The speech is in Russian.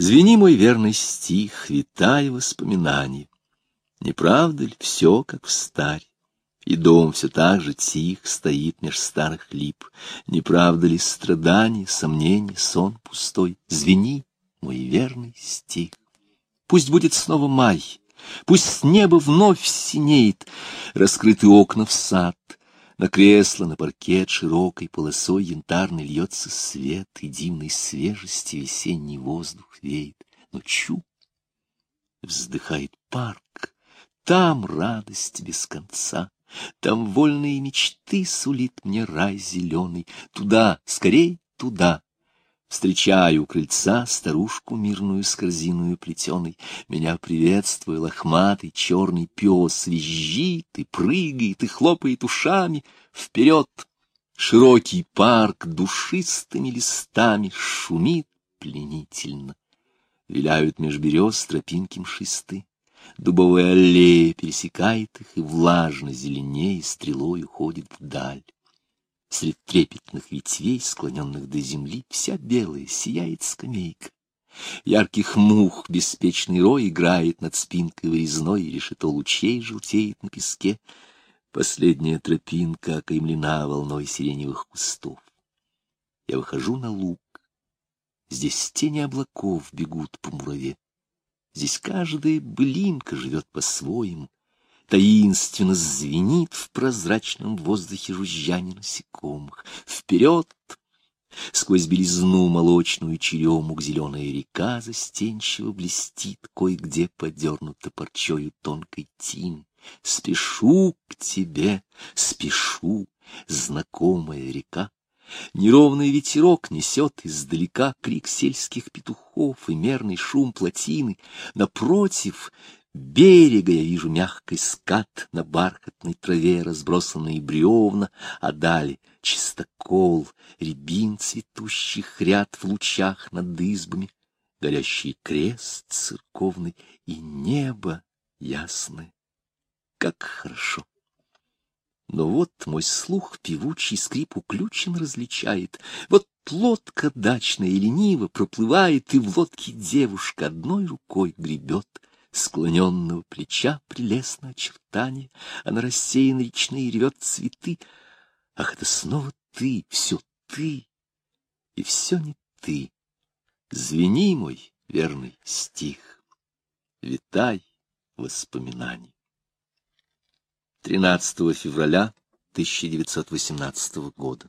Звени мой верный стих, витай воспоминаний. Не правда ли все, как в старь? И дом все так же тих стоит меж старых лип. Не правда ли страданий, сомнений, сон пустой? Звени, мой верный стих. Пусть будет снова май, пусть с неба вновь синеет, раскрыты окна в сад, на кресло, на паркет широкой полосой янтарный льется свет, и дивной свежести весенний воздух веет. Но чу! Вздыхает парк, там радость без конца, там вольные мечты сулит мне рай зеленый. Туда, скорей туда. Встречаю у крыльца старушку мирную с корзиною плетеной. Меня приветствуя лохматый черный пес, визжит и прыгает и хлопает ушами. Вперед! Широкий парк душистыми листами шумит пленительно. Виляют меж берез тропинки мшисты. Дубовая аллея пересекает их, и влажно зеленее стрелой уходит вдаль. Среди трепетных ветвей, склоненных до земли, вся белая сияет скамейка. Ярких мух беспечный рой играет над спинкой вырезной, и решето лучей желтеет на песке. Последняя тропинка окаймлена волной сиреневых кустов. Я выхожу на луг. Здесь тени облаков бегут по мураве. Здесь каждая былинка живет по-своему, таинственно звенит в прозрачном воздухе жужжание насекомых. Вперед! Сквозь белизну молочную черемук зеленая река застенчиво блестит, кое-где подернута парчою тонкой тин. Спешу к тебе, спешу, знакомая река. Неровный ветерок несет издалека крик сельских петухов и мерный шум плотины. Напротив берега я вижу мягкий скат на бархатной траве, разбросанные бревна, а далее чистокол, рябин цветущих ряд в лучах над избами, горящий крест церковный и небо ясное. Как хорошо! Но вот мой слух певучий скрип уключен различает. Вот лодка дачная лениво проплывает, и в лодке девушка одной рукой гребет. Склоненного плеча прелестно очертание, а на рассеянной речные рвет цветы. Ах, это снова ты, все ты, и все не ты. Звени мой верный стих, витай воспоминаний. 13 февраля 1918 года.